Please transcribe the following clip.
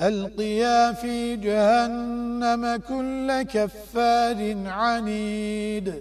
ألقيا في جهنم كل كفار عنيد.